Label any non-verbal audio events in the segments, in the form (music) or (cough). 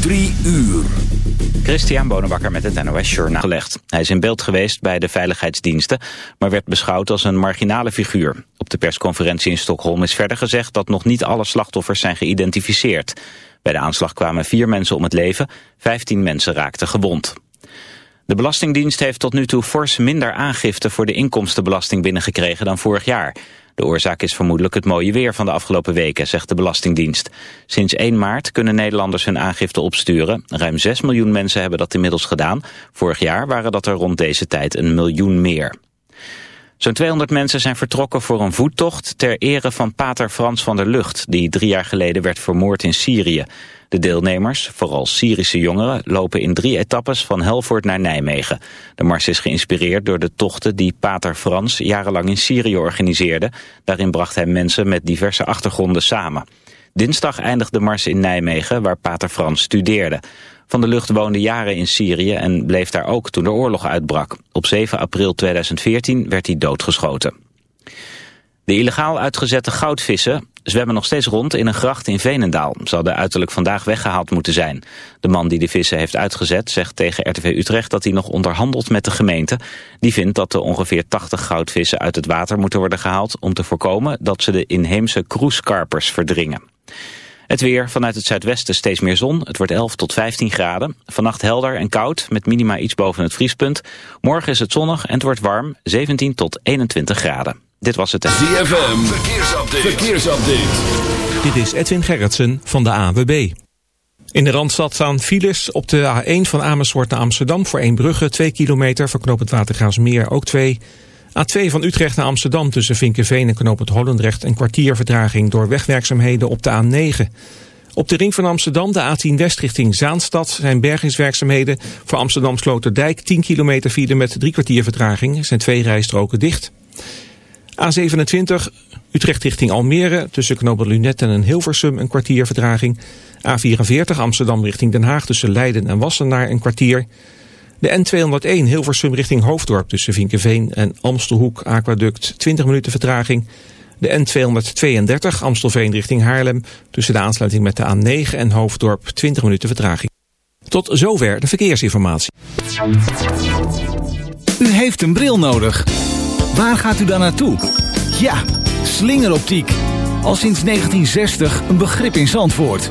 Drie uur. Christian Bonenbakker met het NOS Journaal gelegd. Hij is in beeld geweest bij de veiligheidsdiensten, maar werd beschouwd als een marginale figuur. Op de persconferentie in Stockholm is verder gezegd dat nog niet alle slachtoffers zijn geïdentificeerd. Bij de aanslag kwamen vier mensen om het leven, vijftien mensen raakten gewond. De Belastingdienst heeft tot nu toe fors minder aangifte voor de inkomstenbelasting binnengekregen dan vorig jaar. De oorzaak is vermoedelijk het mooie weer van de afgelopen weken, zegt de Belastingdienst. Sinds 1 maart kunnen Nederlanders hun aangifte opsturen. Ruim 6 miljoen mensen hebben dat inmiddels gedaan. Vorig jaar waren dat er rond deze tijd een miljoen meer. Zo'n 200 mensen zijn vertrokken voor een voettocht ter ere van pater Frans van der Lucht, die drie jaar geleden werd vermoord in Syrië. De deelnemers, vooral Syrische jongeren, lopen in drie etappes van Helvoort naar Nijmegen. De mars is geïnspireerd door de tochten die pater Frans jarenlang in Syrië organiseerde. Daarin bracht hij mensen met diverse achtergronden samen. Dinsdag eindigde de mars in Nijmegen, waar pater Frans studeerde. Van der Lucht woonde jaren in Syrië en bleef daar ook toen de oorlog uitbrak. Op 7 april 2014 werd hij doodgeschoten. De illegaal uitgezette goudvissen zwemmen nog steeds rond in een gracht in Veenendaal. Ze uiterlijk vandaag weggehaald moeten zijn. De man die de vissen heeft uitgezet zegt tegen RTV Utrecht dat hij nog onderhandelt met de gemeente. Die vindt dat de ongeveer 80 goudvissen uit het water moeten worden gehaald... om te voorkomen dat ze de inheemse kroeskarpers verdringen. Het weer, vanuit het zuidwesten steeds meer zon. Het wordt 11 tot 15 graden. Vannacht helder en koud, met minima iets boven het vriespunt. Morgen is het zonnig en het wordt warm, 17 tot 21 graden. Dit was het... ZFM, verkeersupdate. verkeersupdate. Dit is Edwin Gerritsen van de AWB. In de Randstad staan files op de A1 van Amersfoort naar Amsterdam... voor brugge 2 kilometer, voor knooppunt Watergraafsmeer ook 2... A2 van Utrecht naar Amsterdam tussen Vinkenveen en knooppunt Holendrecht... een kwartier vertraging door wegwerkzaamheden op de A9. Op de ring van Amsterdam, de A10 West richting Zaanstad... zijn bergingswerkzaamheden voor Amsterdam Sloterdijk... 10 kilometer file met drie kwartier vertraging. Er zijn twee rijstroken dicht. A27 Utrecht richting Almere tussen knooppunt Lunet en Hilversum... een kwartier vertraging. A44 Amsterdam richting Den Haag tussen Leiden en Wassenaar een kwartier... De N201 Hilversum richting Hoofddorp tussen Vinkenveen en Amstelhoek Aquaduct 20 minuten vertraging. De N232 Amstelveen richting Haarlem tussen de aansluiting met de A9 en Hoofddorp 20 minuten vertraging. Tot zover de verkeersinformatie. U heeft een bril nodig. Waar gaat u dan naartoe? Ja, slingeroptiek. Al sinds 1960 een begrip in Zandvoort.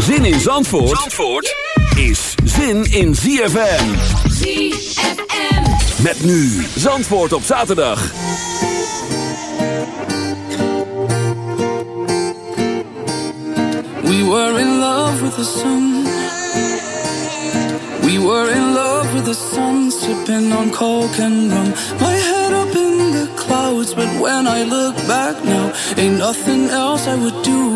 Zin in Zandvoort, Zandvoort is zin in ZFM. ZFM. Met nu Zandvoort op zaterdag. We were in love with the sun. We were in love with the sun, sipping on coke and rum. My head up in the clouds, but when I look back now, ain't nothing else I would do.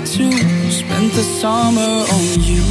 the summer on you.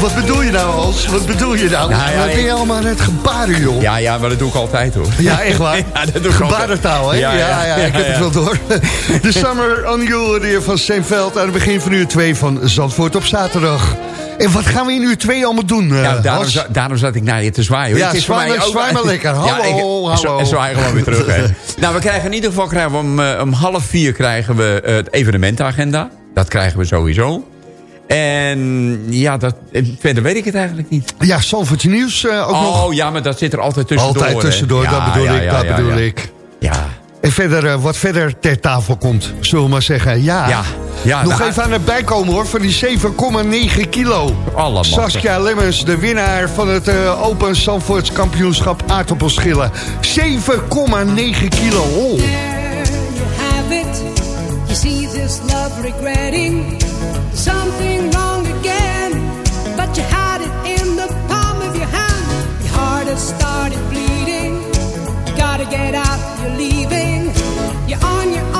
Wat bedoel je nou, Hans? Wat bedoel je nou? Nou ja, Wat ben je allemaal aan het gebaren, joh? Ja, ja, maar dat doe ik altijd hoor. Ja, echt waar? (laughs) Ja, dat doe ik. Gebarentaal, hè? Ja, ja, ik heb ja. het wel door. (laughs) De Summer on You, de heer van Steenveld... aan het begin van uur 2 van Zandvoort op zaterdag. En wat gaan we in uur 2 allemaal doen, eh, Ja, daarom, za- daarom zat ik naar je te zwaaien. Ja, Het is zwaai mij ook- zwaai maar lekker. (laughs) Hallo, ik- hallo. En zwaai gewoon weer terug. Hè. (laughs) nou, we krijgen in ieder geval krijgen we om, eh, om half vier krijgen we eh, het evenementenagenda. Dat krijgen we sowieso. En ja, dat, verder weet ik het eigenlijk niet. Ja, Zandvoortje Nieuws ook oh nog. ja, maar dat zit er altijd tussendoor. Altijd tussendoor, Ja, dat bedoel ja, ik, ja, dat bedoel ik. Ja, En verder, wat verder ter tafel komt, zullen we maar zeggen. Ja, Ja, nog nou, even aan het bijkomen hoor, van die 7,9 kilo. allemaal. Saskia Lemmens, de winnaar van het eh, Open Zandvoorts kampioenschap aardappelschillen. 7,9 kilo. Oh. There you have it. You see this love regretting something wrong again. But you had it in the palm of your hand. Your heart has started bleeding. You gotta get out, you're leaving. You're on your own.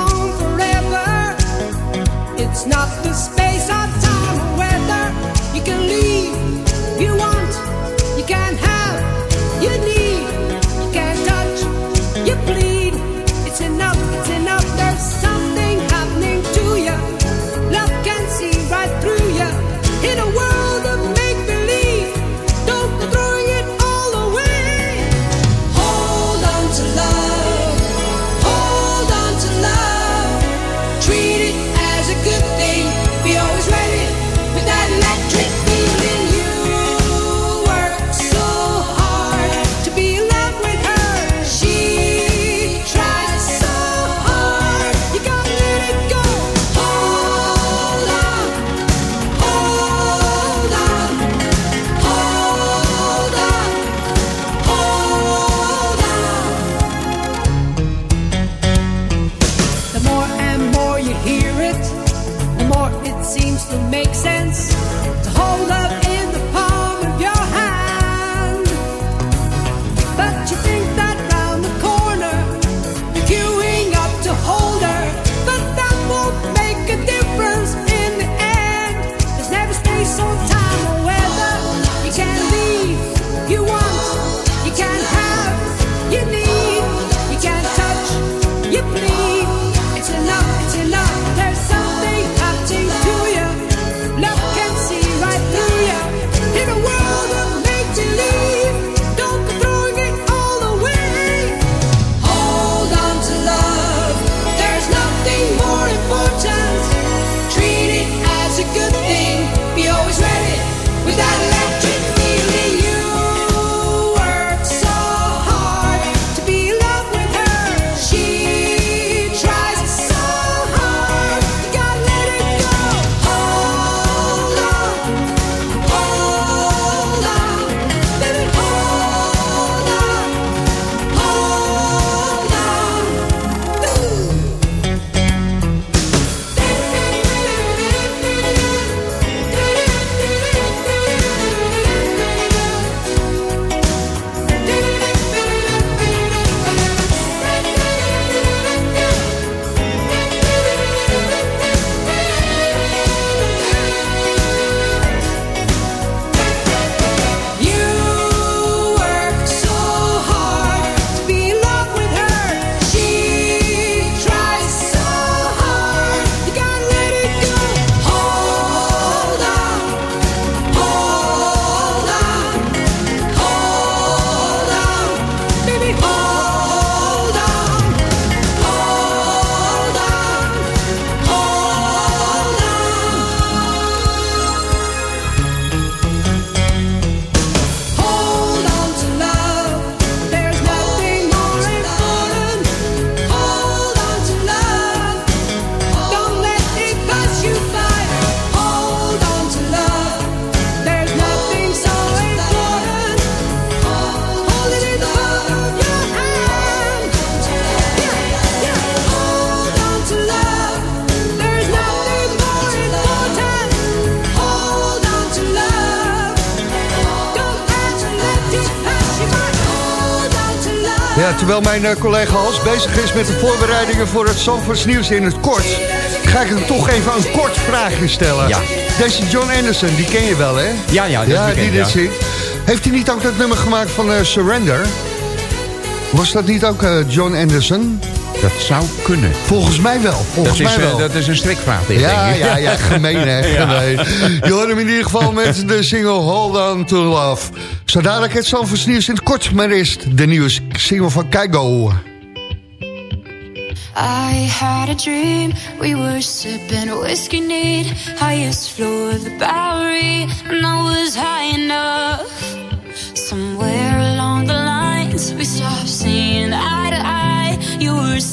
It's not the space or time or weather. You can leave you want. Ja, terwijl mijn eh, collega Hans bezig is met de voorbereidingen voor het Zandvoorts nieuws in het kort... ga ik hem toch even een kort vraagje stellen. Ja. Deze John Anderson, die ken je wel, hè? Ja, ja, dat is ja bekend, die dit ja. zingt. Heeft hij niet ook dat nummer gemaakt van eh, Surrender? Was dat niet ook eh, John Anderson? Dat zou kunnen. Volgens mij wel, volgens Dat is, mij eh, wel. dat is een strikvraag. Ja, denk ik. ja, ja, gemeen hè, (laughs) gemeen. Je hoort hem in ieder geval met de single Hold On To Love. Zo dadelijk het Zandvoorts nieuws in het kort, maar eerst de nieuwe single van Keigo. I had a dream, we were sipping whiskey neat, highest floor of the Bowery, and I was high enough. Somewhere You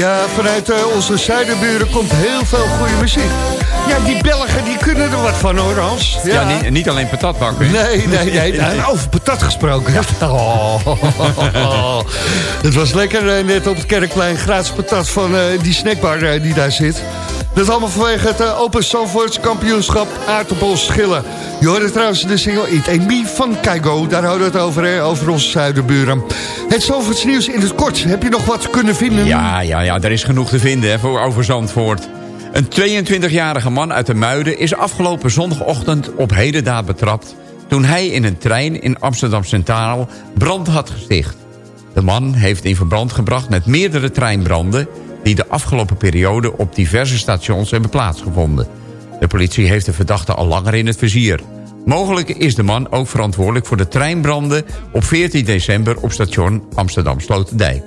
Ja, vanuit eh, onze zuidenburen komt heel veel goede muziek. Ja, die Belgen die kunnen er wat van hoor, Hans. Ja, niet, niet alleen patatbakken. Nee, nee, nee. (laughs) Over patat gesproken. (laughs) Oh. (laughs) Het was lekker eh, net op het Kerkplein. Gratis patat van eh, die snackbar die daar zit. Dat allemaal vanwege het eh, Open Zandvoorts kampioenschap aardappelschillen. Je hoorde trouwens de single Eat Ain't Me van Keigo. Daar houden we het over, over onze zuidenburen. Het Zandvoorts nieuws in het kort. Heb je nog wat kunnen vinden? Ja, ja, ja, er is genoeg te vinden hè, voor over Zandvoort. Een 22-jarige man uit de Muiden is afgelopen zondagochtend op hedendaad betrapt... toen hij in een trein in Amsterdam Centraal brand had gesticht. De man heeft in verband gebracht met meerdere treinbranden... die de afgelopen periode op diverse stations hebben plaatsgevonden. De politie heeft de verdachte al langer in het vizier. Mogelijk is de man ook verantwoordelijk voor de treinbranden... op 14 december op station Amsterdam-Sloterdijk.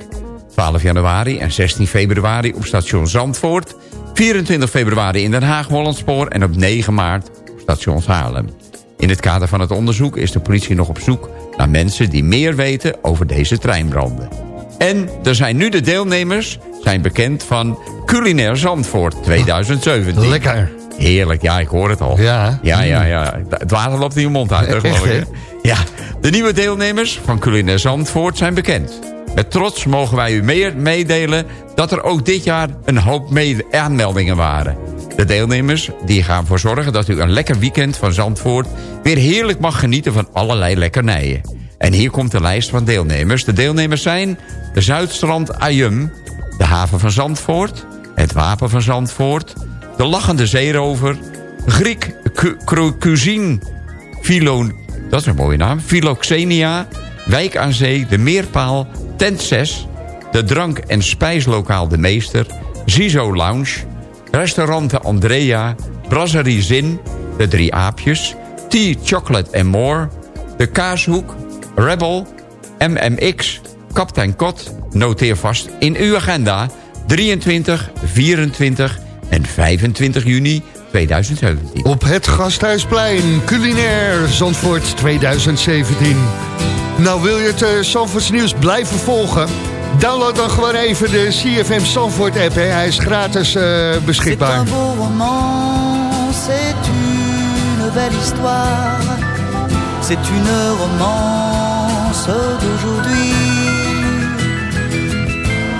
12 januari en 16 februari op station Zandvoort... 24 februari in Den Haag-Hollandspoor... en op 9 maart op stations Haarlem. In het kader van het onderzoek is de politie nog op zoek... naar mensen die meer weten over deze treinbranden. En er zijn nu de deelnemers zijn bekend van Culinair Zandvoort 2017. Lekker. Heerlijk, ja, ik hoor het al. Ja. Ja, ja, ja. Het water loopt in je mond uit, geloof ik. (laughs) Ja, de nieuwe deelnemers van Culinair Zandvoort zijn bekend. Met trots mogen wij u meer meedelen dat er ook dit jaar een hoop aanmeldingen waren. De deelnemers die gaan ervoor zorgen dat u een lekker weekend van Zandvoort... weer heerlijk mag genieten van allerlei lekkernijen. En hier komt de lijst van deelnemers. De deelnemers zijn de Zuidstrand Ayum, de haven van Zandvoort... het Wapen van Zandvoort, de Lachende Zeerover... Griek Cuisine Philo, dat is een mooie naam, Philoxenia... Wijk aan Zee, de Meerpaal, Tent 6... de drank- en spijslokaal De Meester... Zizo Lounge, restaurant Andrea... Brasserie Zin, de Drie Aapjes... Tea, Chocolate and More... de Kaashoek, Rebel, MMX, Kaptein Kot... noteer vast in uw agenda... 23, 24 en 25 juni 2017. Op het Gasthuisplein, culinair Zandvoort 2017. Nou, wil je het uh, Zandvoorts nieuws blijven volgen? Download dan gewoon even de CFM Zandvoort app. Hè. Hij is gratis uh, beschikbaar. C'est un beau roman, c'est une belle histoire. C'est une romance d'aujourd'hui.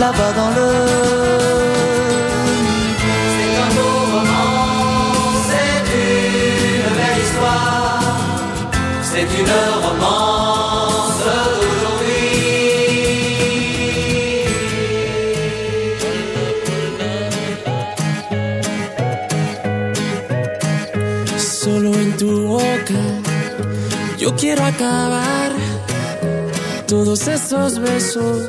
là-bas dans le C'est une romance d'aujourd'hui. Solo en tu boca yo quiero acabar todos esos besos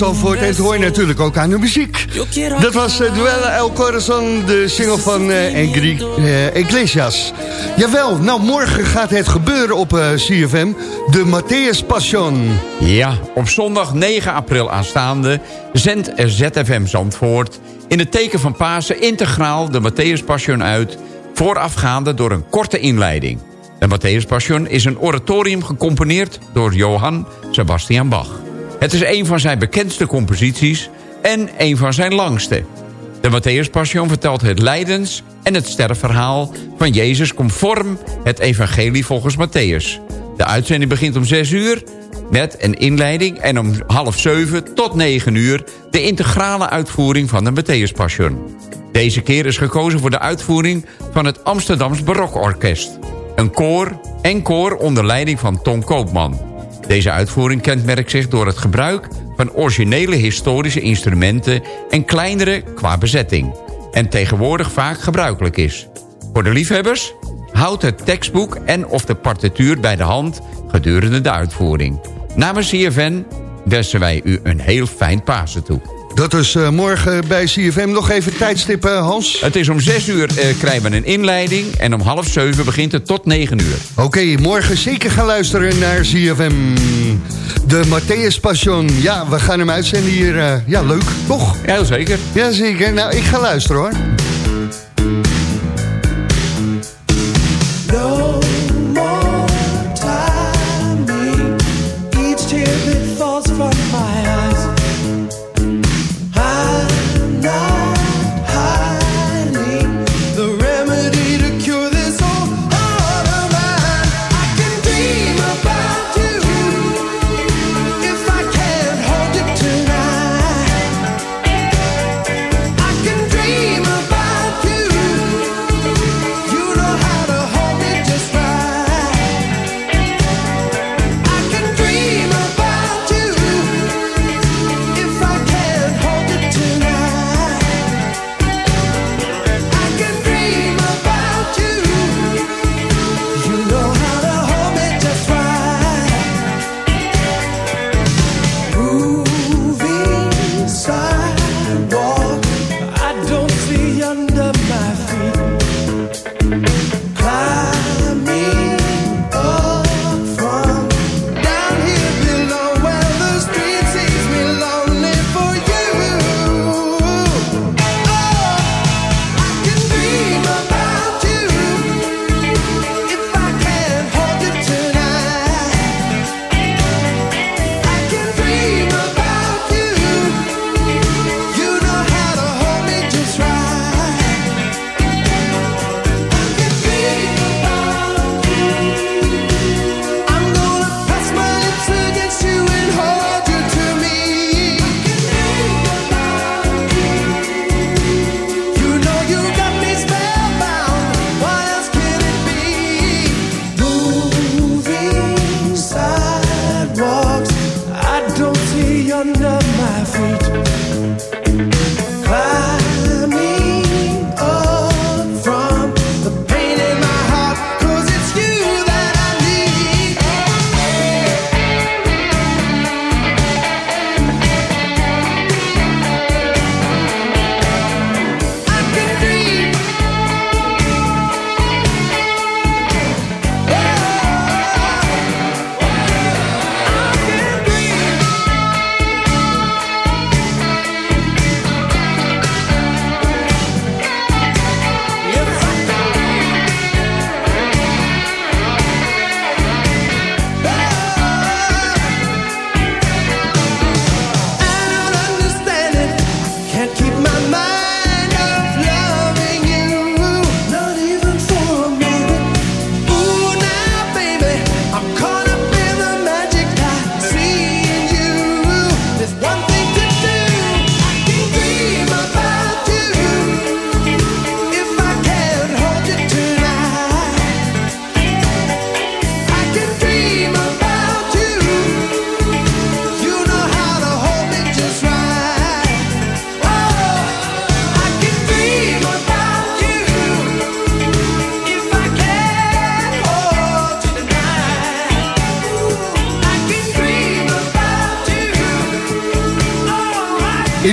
Zandvoort. En het hoor je natuurlijk ook aan de muziek. Dat was uh, Duelle El Corazon, de single van uh, Engri, uh, Iglesias. Jawel, nou morgen gaat het gebeuren op uh, CFM. De Matthäus Passion. Ja, op zondag 9 april aanstaande zendt ZFM Zandvoort... in het teken van Pasen integraal de Matthäus Passion uit... voorafgaande door een korte inleiding. De Matthäus Passion is een oratorium gecomponeerd door Johann Sebastian Bach. Het is een van zijn bekendste composities en een van zijn langste. De Matthäus Passion vertelt het lijdens- en het sterfverhaal van Jezus... conform het evangelie volgens Matthäus. De uitzending begint om 6 uur met een inleiding... en om half 7 tot 9 uur de integrale uitvoering van de Matthäus Passion. Deze keer is gekozen voor de uitvoering van het Amsterdams Barokorkest. Een koor en koor onder leiding van Tom Koopman. Deze uitvoering kenmerkt zich door het gebruik van originele historische instrumenten... en kleinere qua bezetting. En tegenwoordig vaak gebruikelijk is. Voor de liefhebbers houdt het tekstboek en of de partituur bij de hand gedurende de uitvoering. Namens CFN wensen wij u een heel fijn Pasen toe. Dat is uh, morgen bij CFM. Nog even tijdstip, uh, Hans. Het is om 6 uur uh, krijgen we een inleiding... en om half 7 begint het tot 9 uur. Oké, okay, morgen zeker gaan luisteren naar CFM. De Matthäus Passion. Ja, we gaan hem uitzenden hier. ja, leuk, toch? Ja, zeker. Ja, zeker. Nou, ik ga luisteren, hoor.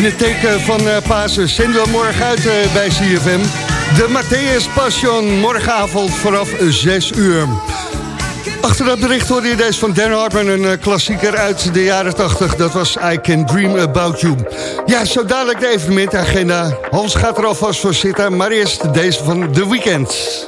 het teken van eh, Pasen zenden we morgen uit eh, bij CFM. De Matthäus Passion, morgenavond vanaf 6 uur. Achter dat bericht hoorde je deze van Dan Hartman, een eh, klassieker uit de jaren 80. Dat was I Can Dream About You. Ja, zo dadelijk de evenementagenda. Hans gaat er alvast voor zitten, maar eerst deze van The weekends.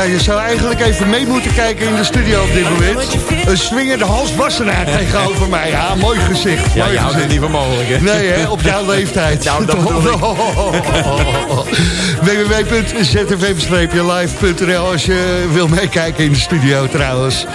Ja, je zou eigenlijk even mee moeten kijken in de studio op dit moment. Een swingende Hans Wassenaar tegenover mij. Ja, mooi gezicht. Ja, mooi je houdt het niet voor mogelijk, hè? Nee, hè, op jouw leeftijd. Nou, dat bedoel ik. www.zfm-live.nl als je wil meekijken in de studio trouwens.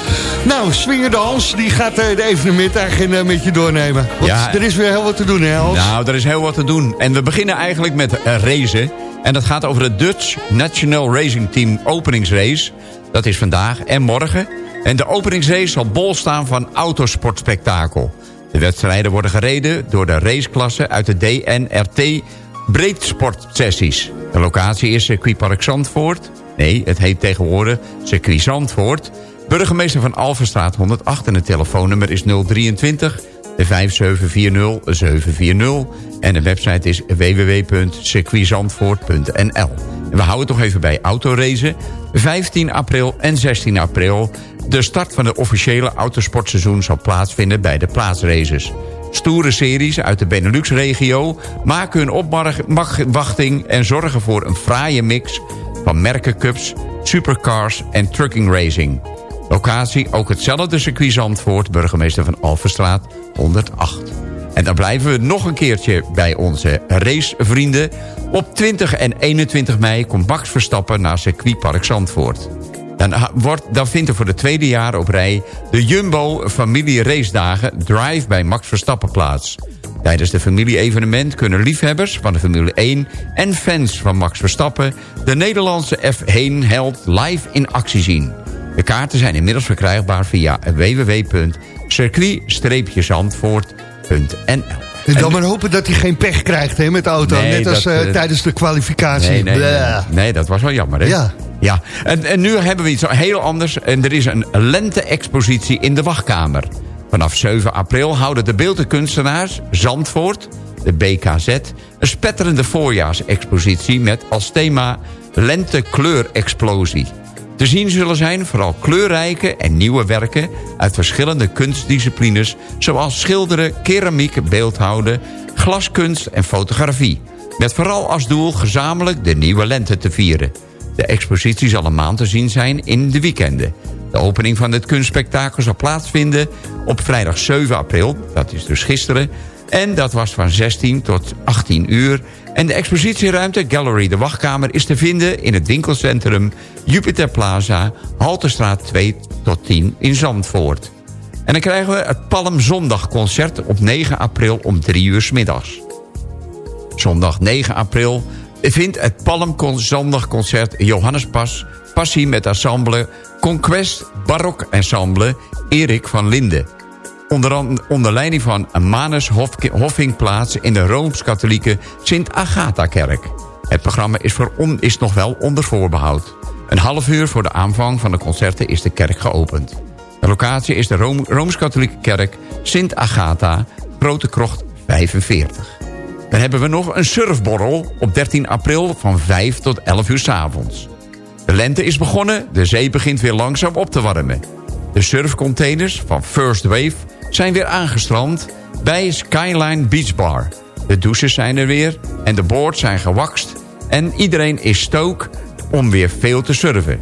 Nou, swingende Hans, die gaat eh, de evenementagenda met je doornemen. Want Ja. er is weer heel wat te doen, hè Hans? Nou, er is heel wat te doen. En we beginnen eigenlijk met eh, racen. En dat gaat over het Dutch National Racing Team openingsrace. Dat is vandaag en morgen. En de openingsrace zal bol staan van autosportspektakel. De wedstrijden worden gereden door de raceklassen uit de DNRT breedsportsessies. De locatie is circuitpark Zandvoort. Nee, het heet tegenwoordig circuit Zandvoort. Burgemeester van Alverstraat 108 en het telefoonnummer is 023 5740 en de website is www.circuitzandvoort.nl. We houden toch even bij autoracen. 15 april en 16 april. De start van het officiële autosportseizoen zal plaatsvinden bij de plaatsraces. Stoere series uit de Benelux-regio maken hun opwachting... en zorgen voor een fraaie mix van merkencups, supercars en trucking racing. Locatie ook hetzelfde circuit Zandvoort, burgemeester van Alverstraat 108. En dan blijven we nog een keertje bij onze racevrienden. Op 20 en 21 mei komt Max Verstappen naar circuitpark Zandvoort. Dan, wordt, dan vindt er voor de tweede jaar op rij de Jumbo Familie Race Dagen Drive bij Max Verstappen plaats. Tijdens de familie-evenement kunnen liefhebbers van de Formule 1 en fans van Max Verstappen de Nederlandse F1-held live in actie zien. De kaarten zijn inmiddels verkrijgbaar via www.circuit-zandvoort.nl. En dan maar hopen dat hij geen pech krijgt hè, met de auto. Nee, Net als dat, eh, eh, tijdens de kwalificatie. Nee, dat was wel jammer, hè? Ja. ja. En, en nu hebben we iets heel anders. En er is een lente-expositie in de wachtkamer. Vanaf 7 april houden de beeldenkunstenaars Zandvoort, de BKZ... een spetterende voorjaarsexpositie met als thema lente-kleur-explosie. Te zien zullen zijn vooral kleurrijke en nieuwe werken... uit verschillende kunstdisciplines... zoals schilderen, keramiek, beeldhouden, glaskunst en fotografie. Met vooral als doel gezamenlijk de nieuwe lente te vieren. De expositie zal een maand te zien zijn in de weekenden. De opening van het kunstspektakel zal plaatsvinden op vrijdag 7 april. Dat is dus gisteren. En dat was van 16 tot 18 uur. En de expositieruimte Gallery de Wachtkamer is te vinden... in het winkelcentrum Jupiter Plaza, Halterstraat 2 tot 10 in Zandvoort. En dan krijgen we het Palm Zondagconcert op 9 april om 3 uur 's middags. Zondag 9 april vindt het Palm Zondagconcert Johannes Pas... Passie met ensemble Conquest Barok Ensemble Erik van Linde. Onder, onder leiding van Manus Hof- Hoffing plaats in de Rooms-Katholieke Sint-Agatha-kerk. Het programma is, voor is nog wel onder voorbehoud. Een half uur voor de aanvang van de concerten is de kerk geopend. De locatie is de Room- Rooms-Katholieke kerk Sint-Agatha, Grote Krocht 45. Dan hebben we nog een surfborrel op 13 april van 5 tot 11 uur 's avonds. De lente is begonnen, de zee begint weer langzaam op te warmen. De surfcontainers van First Wave zijn weer aangestrand bij Skyline Beach Bar. De douches zijn er weer en de boards zijn gewakst... en iedereen is stook om weer veel te surfen.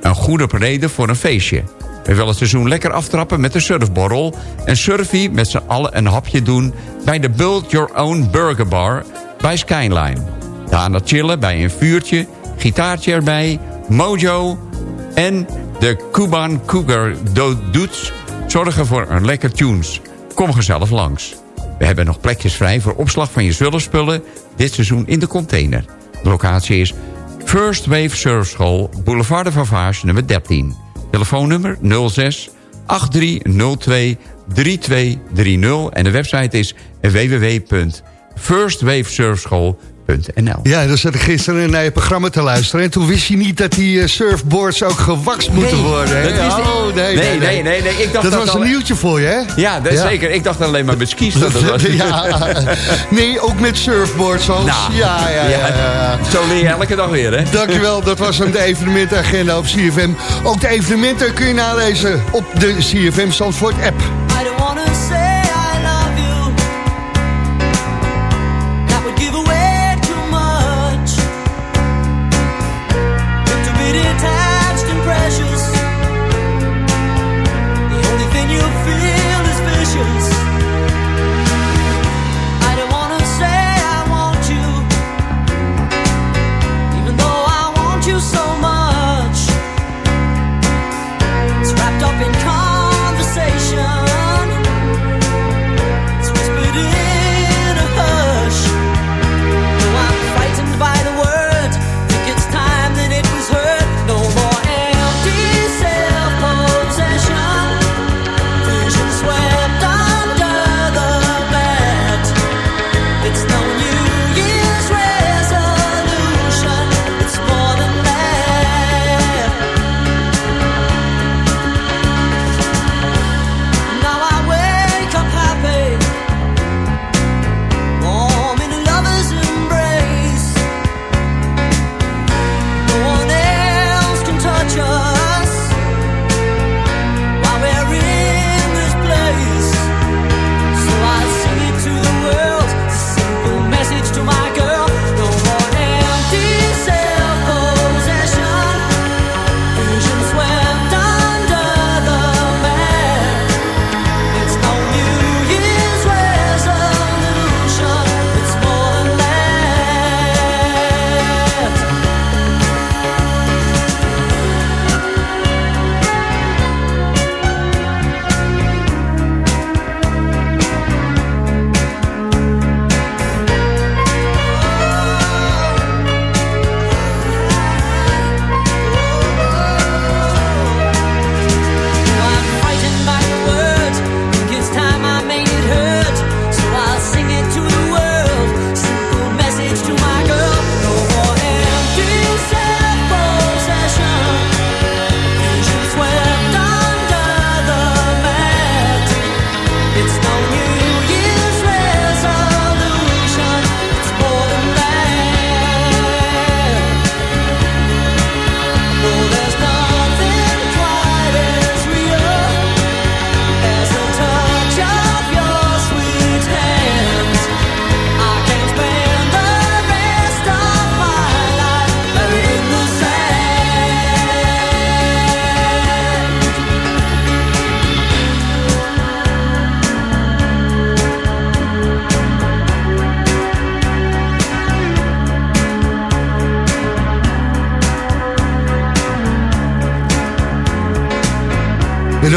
Een goede reden voor een feestje. We willen het seizoen lekker aftrappen met een surfborrel... en surfie met z'n allen een hapje doen... bij de Build Your Own Burger Bar bij Skyline. Daarna chillen bij een vuurtje, gitaartje erbij, mojo... en de Cuban Cougar Do- Dudes zorgen voor een lekker tunes. Kom gezellig langs. We hebben nog plekjes vrij voor opslag van je zullenspullen... dit seizoen in de container. De locatie is First Wave Surfschool, Boulevard de Vavage, nummer 13. Telefoonnummer 06 8302 3230 en de website is www.firstwavesurfschool.nl. Ja, dan zat ik gisteren naar je programma te luisteren... en toen wist je niet dat die eh, surfboards ook gewakst moeten worden. hè? oh, nee, Nee, nee, nee, nee, ik dacht dat dat was een nieuwtje voor je, hè? Ja, zeker. Ik dacht alleen maar met skis dat het was. (laughs) nee, ook met surfboards, Hans. Nou, ja, ja, ja. Zo leer je elke dag weer, hè? Dankjewel, dat was hem de evenementenagenda op CFM. Ook de evenementen kun je nalezen op de CFM Zandvoort app.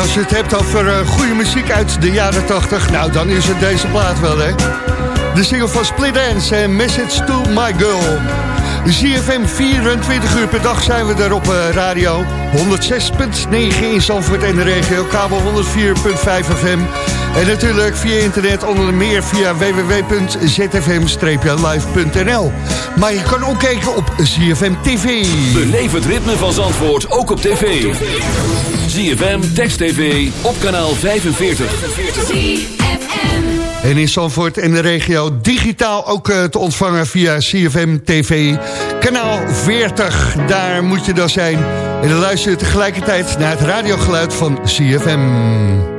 Als je het hebt over uh, goede muziek uit de jaren 80, nou dan is het deze plaat wel, hè. De single van Split Dance en Message to My Girl. ZFM 24 uur per dag zijn we er op uh, radio. 106.9 in Zandvoort en de regio, kabel 104.5 FM. En natuurlijk via internet onder meer via www.zfm-live.nl. Maar je kan ook kijken op ZFM TV. Beleef het ritme van Zandvoort ook op tv. ZFM, Text TV, op kanaal 45. En in Zandvoort en de regio digitaal ook uh, te ontvangen via CFM TV. Kanaal 40, daar moet je dan zijn. En dan luister je tegelijkertijd naar het radiogeluid van CFM.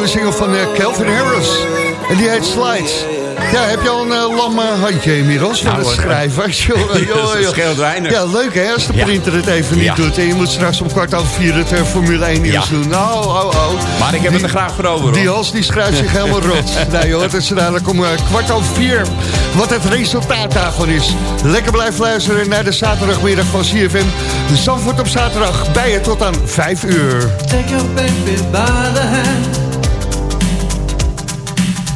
nieuwe single van uh, Calvin Harris. En die heet Slides. Ja, heb je al een uh, lam uh, handje inmiddels van Nou, het schrijven? (laughs) Joh, joh, Dat joh. scheelt weinig. Ja, leuk hè, als de printer het even niet Ja. doet. En je moet straks om kwart over vier het uh, Formule 1 nieuws Ja. doen. Nou, oh, oh. Maar ik heb het er graag voor over, hoor. Die hals die schrijft zich helemaal rot. (laughs) nee hoor, het is dadelijk om uh, kwart over vier. Wat het resultaat daarvan is. Lekker blijven luisteren naar de zaterdagmiddag van CFM. Zandvoort op zaterdag, bij je tot aan vijf uur. Take your baby by the hand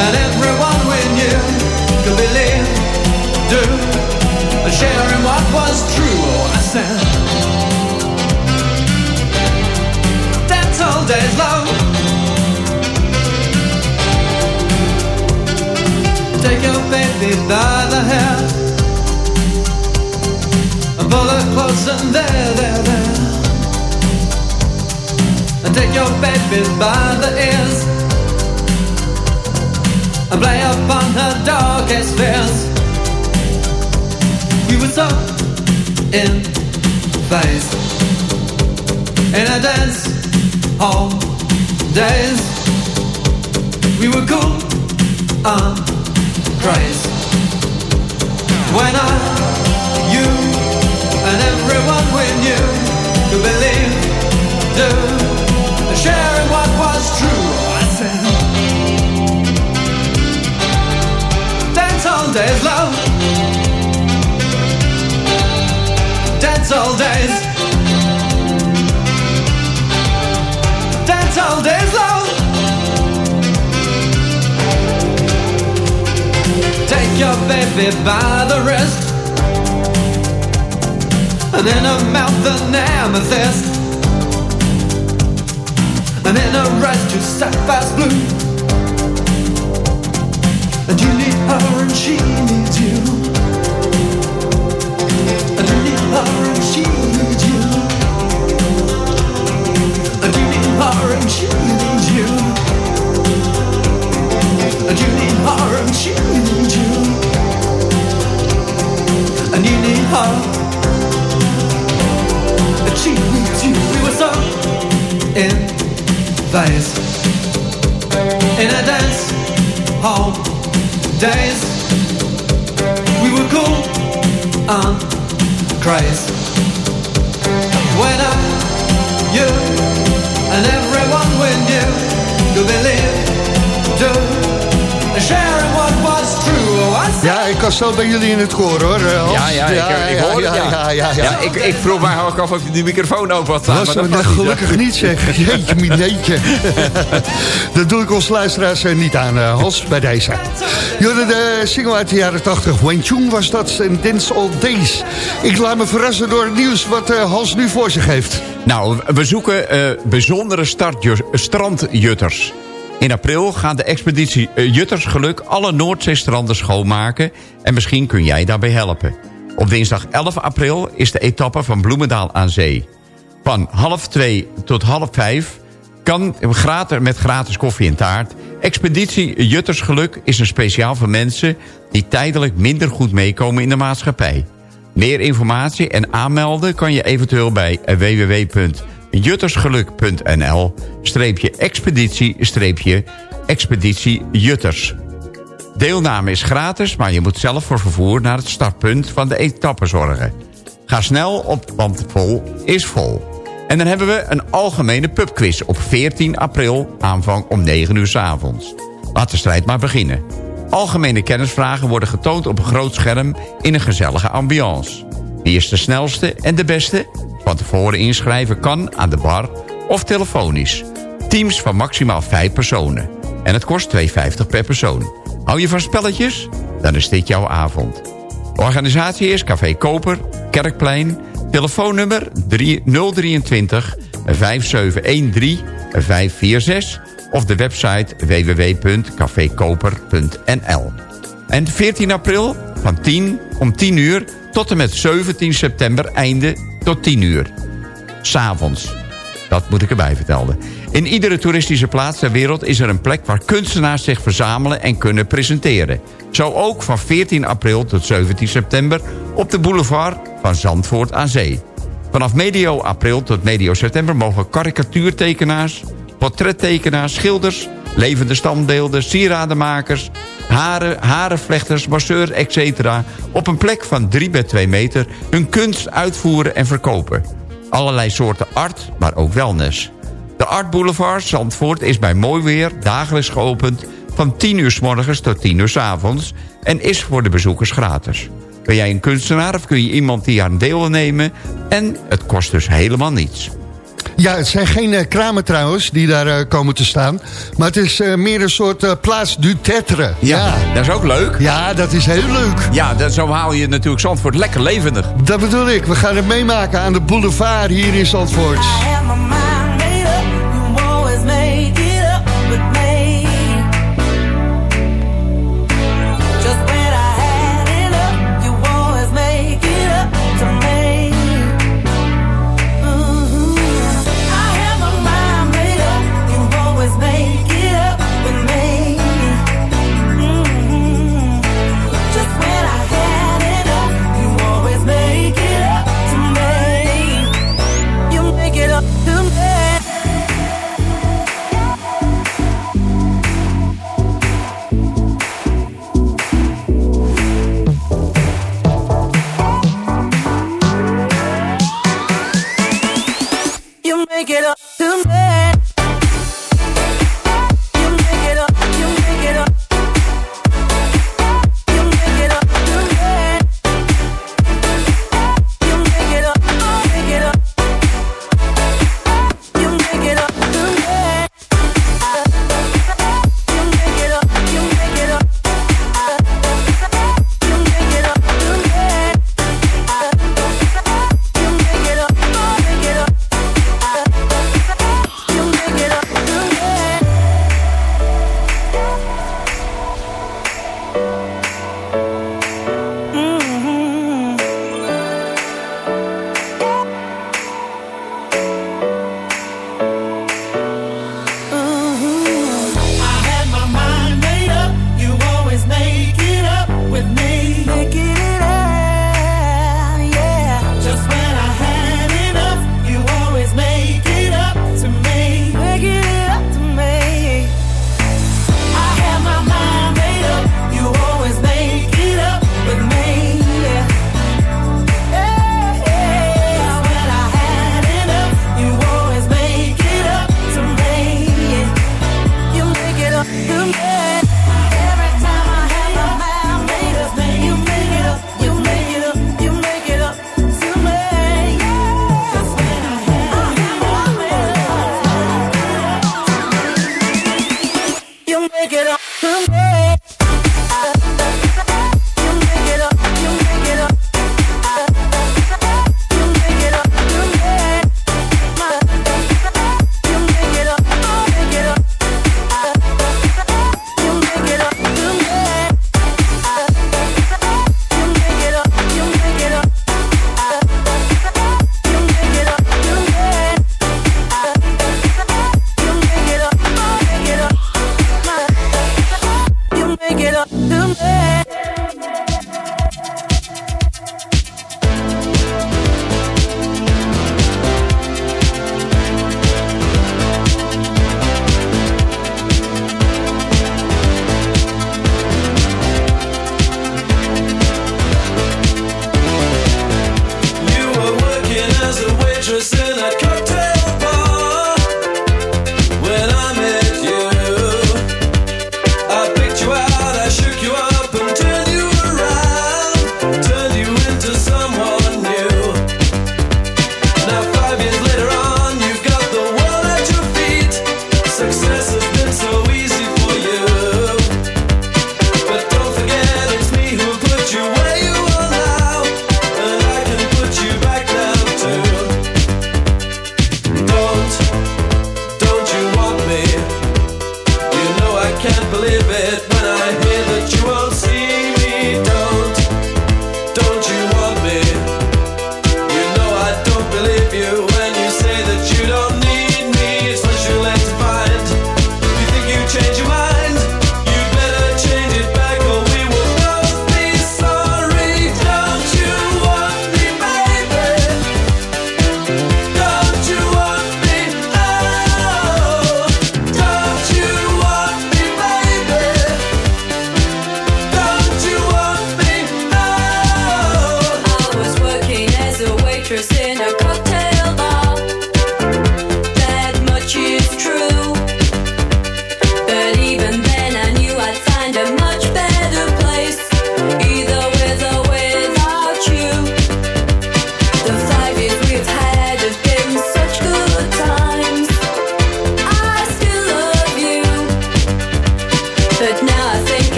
and everyone we knew could believe, do, and share in what was true. Oh, I said, that's all days love. Take your baby by the hair and pull her close and there, there, there. And take your baby by the ears and play upon her darkest fears. We were so in phase in a dance hall days. We were cool on craze when I, you, and everyone we knew could believe, do, and share in what was true. All days, love. Dance all days. Dance all days, love. Take your baby by the wrist And in her mouth an amethyst And in her eyes two sapphires blue And you need her and she needs you zo bij jullie in het koor hoor. eh, Hans. Ja, ja, ik, ik hoor het, ja. ja, ja, ik, ik vroeg mij ook af of je die microfoon had staan. Was maar dat gelukkig niet zeg. (laughs) Jeetje, mineetje. (laughs) dat doe ik ons luisteraars eh, niet aan, eh, Hans, bij deze. Jullie de single uit de jaren 80. Wayne Chung was dat en Dance All Days. Ik laat me verrassen door het nieuws wat Hans nu voor zich heeft. Nou, we zoeken eh, bijzondere strandjutters. In april gaat de expeditie eh, Juttersgeluk alle Noordzeestranden schoonmaken... en misschien kun jij daarbij helpen. Op dinsdag 11 april is de etappe van Bloemendaal aan zee. Van half twee tot half vijf kan gratis, met gratis koffie en taart. Expeditie Juttersgeluk is een speciaal voor mensen... die tijdelijk minder goed meekomen in de maatschappij. Meer informatie en aanmelden kan je eventueel bij www.juttersgeluk.nl streepje expeditie expeditie Jutters. Deelname is gratis, maar je moet zelf voor vervoer naar het startpunt van de etappe zorgen. Ga snel op, want vol is vol. En dan hebben we een algemene pubquiz op 14 april, aanvang om 9 uur s avonds. Laat de strijd maar beginnen. Algemene kennisvragen worden getoond op een groot scherm in een gezellige ambiance. Wie is de snelste en de beste? Van tevoren inschrijven kan aan de bar of telefonisch. Teams van maximaal 5 personen. En het kost 2,50 per persoon. Hou je van spelletjes? Dan is dit jouw avond. De organisatie is Café Koper, Kerkplein, telefoonnummer 3 023 5713 546 of de website www.cafekoper.nl. En 14 april van 10 om 10 uur tot en met 17 september einde tot 10 uur. S'avonds. Dat moet ik erbij vertellen. In iedere toeristische plaats ter wereld is er een plek... waar kunstenaars zich verzamelen en kunnen presenteren. Zo ook van 14 april tot 17 september... op de boulevard van Zandvoort aan Zee. Vanaf medio april tot medio september mogen karikatuurtekenaars... portrettekenaars, schilders, levende standbeelden... sieradenmakers, haren, harenvlechters, masseurs, etc... op een plek van 3 bij 2 meter hun kunst uitvoeren en verkopen. Allerlei soorten art, maar ook wellness. De Art Boulevard Zandvoort is bij mooi weer dagelijks geopend van 10 uur s morgens tot 10 uur s avonds... en is voor de bezoekers gratis. Ben jij een kunstenaar of kun je iemand die aan deel nemen... en het kost dus helemaal niets. Ja, het zijn geen eh, kramen trouwens die daar eh, komen te staan. Maar het is eh, meer een soort uh, plaats du tetre. Ja, dat is ook leuk. Ja, dat is heel leuk. Ja, dat, zo haal je natuurlijk Zandvoort lekker levendig. Dat bedoel ik. We gaan het meemaken aan de boulevard hier in Zandvoort.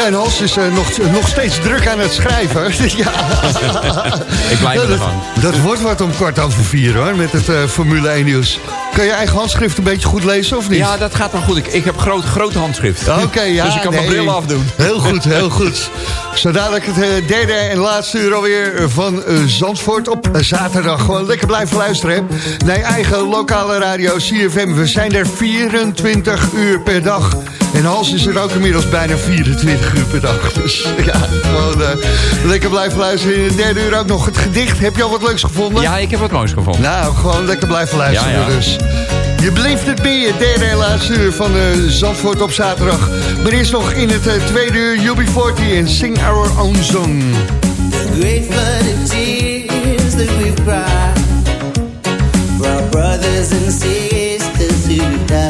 Ja, en Hans is eh, nog, nog steeds druk aan het schrijven. (laughs) ja. Ik blijf dat, ervan. dat wordt wat om kwart over vier hoor, met het eh, Formule 1 nieuws. Kan je eigen handschrift een beetje goed lezen of niet? Ja, dat gaat wel goed. Ik, ik heb groot, grote handschrift. Oké, ja. (laughs) Dus ik kan mijn nee. bril afdoen. Heel (laughs) goed, heel goed. Zo dadelijk het eh, derde en laatste uur alweer van Zandvoort op zaterdag. Gewoon lekker blijven luisteren. hè. Naar je eigen lokale radio CFM. We zijn er 24 uur per dag. En Hans is er ook inmiddels bijna 24 uur per dag. Dus (laughs) ja, gewoon eh, lekker blijven luisteren. In het derde uur ook nog het gedicht. Heb je al wat leuks gevonden? Ja, ik heb wat moois gevonden. Nou, gewoon lekker blijven luisteren Ja, ja. dus. Je beleeft het meer, derde en laatste uur van eh, Zandvoort op zaterdag. Maar eerst nog in het eh, tweede uur UB40 en Sing Our Own Song. Great for the tears that we've cried For our brothers and sisters who died